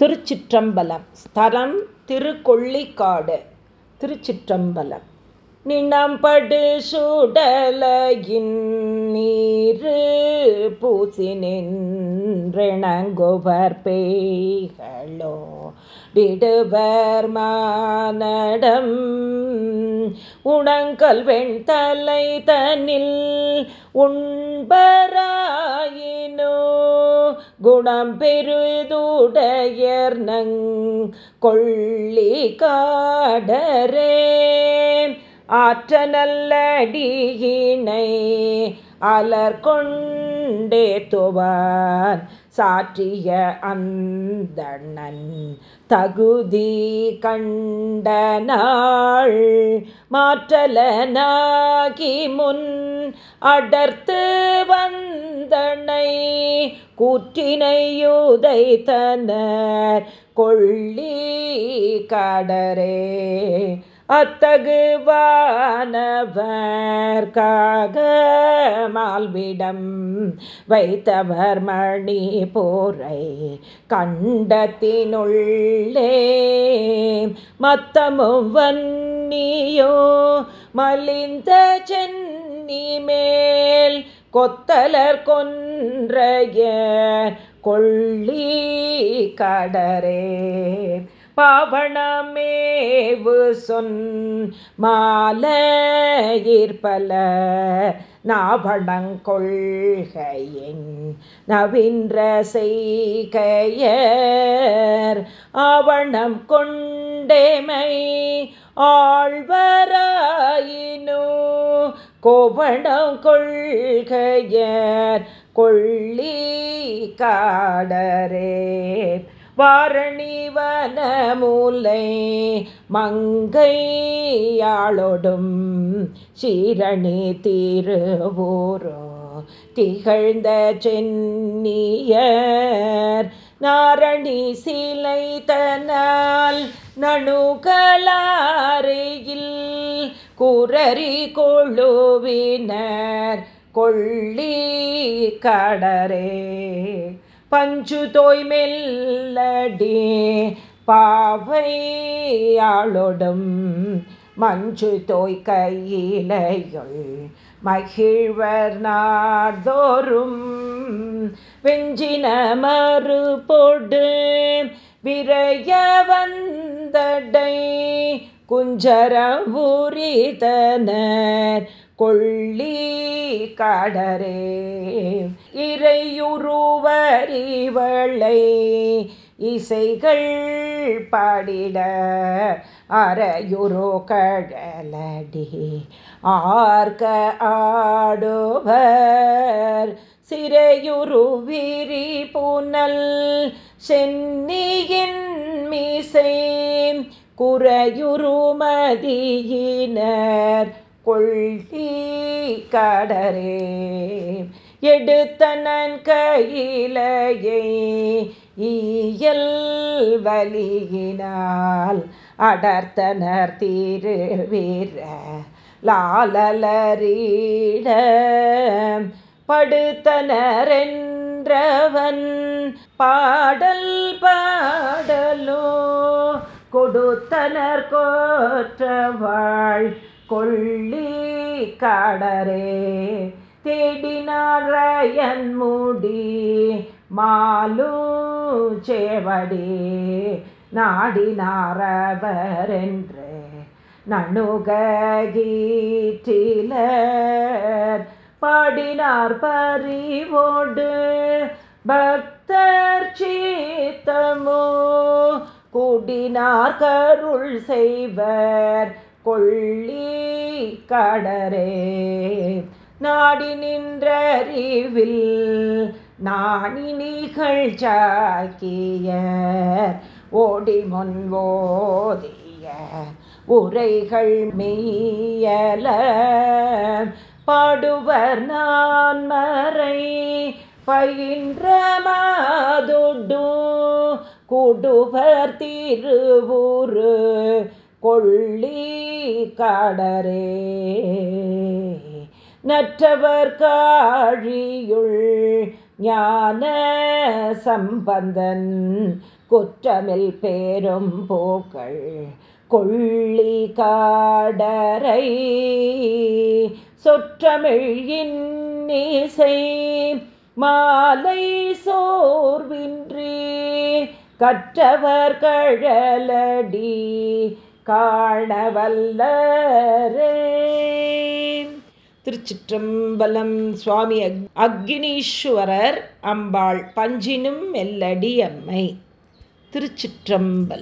திருச்சிற்றம்பலம். ஸ்தலம் திருக்கொள்ளிக்காடு. திருச்சிற்றம்பலம். நினம்படு சுடலையின் நீரு பூசி நின்றணங்குவர் பேய்களோ. டிடுவர் மானடம். உணங்கல் வெண்தலை தனில் உண்பராயினோ. குணம் பெருதுடையர் நங் கொள்ளி காடரே. ஆற்ற நல்லடியினை அலர் கொண்டே சாற்றிய அந்தணன் தகுதி கண்ட நாள் மாற்றலனாகி முன் அடர்த்து வந்தனை கூற்றினையுதைத்தனர் கொள்ளி கடரே அத்தகுவானவர்காக மால்விடம் வைத்தவர் மணி போரை கண்டத்தினுள்ளே. மத்தமும் வன்னியோ மலிந்த சென்னி மேல் கொத்தலர் கொன்றைய கொள்ளி கடரே பாவணமேவு சொன் மாலையிற்பல நாவணங்கொள்கையின் நவின்ற செய்கையர் ஆவணம் கொண்டேமை ஆழ்வராயினோ கோவணம் கொள்கையர் கொள்ளி காடரே வாரணிவனமூலை மங்கையாளொடும் சீரணி தீருவோரோ திகழ்ந்த சென்னியர் நாரணி சிலை தனால் நணுகலாரையில் குரறி கொழுவினர் கொள்ளி கடரே பஞ்சு தோய் மெல்லடி பாவையாளொடும் மஞ்சு தோய் கையிலையுள் மகிழ்வர் நாடோறும் வெஞ்சின மறு பொடு விரைய வந்தடை. குஞ்சரம் உரிதனர் கொள்ளி கடரே இறையுருவறிவளை இசைகள் பாடிட அறையுரோ கடலடி. ஆர்க்க ஆடுவர் சிறையுரு விரி புனல் சென்னியின் மீசை குறையுருமதியினர் கொள்கி கடரே எடுத்தனன் கையிலையை ஈயல் வலியினால் அடர்த்தனர் தீருவீர லாலலரீட. படுத்தனரென்றவன் பாடல் பாடலோ கொடுத்தனர் கோற்றவாள் கொள்ளி கடரே தேடினாரயன் முடி மாலு சேவடி. நாடினாரவரென்று நணுகீற்றிலர் பாடினார் பறிவோடு பக்தர் சீத்தமோ கூடினார் கருள் செய்வர். கொள்ளி கடரே நாடி நின்றறிவில் நாணி நிகழ்ச்சாக்கிய ஓடி முன் உரைகள் மெய்யல. பாடுவர் நான் மறை பயின்ற மாதொடு. கூடுவர் திருவுரு கொள்ளி காடரே. நற்றவர் காழியுள் ஞான சம்பந்தன் குற்றமில் பேரும் போக்கள் கொள்ளி காடரை. சொற்றமிழ் மாலை சோர்வின்றி கற்றவர் கழலடி காணவல்லரே திருச்சிற்றம்பலம் சுவாமி அக்னீஸ்வரர் அம்பாள் பஞ்சினும் மெல்லடியம்மை. திருச்சிற்றம்பலம்